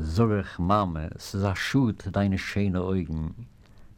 Sag ich, Mama, es ist אויגן. Schut, deine Augen.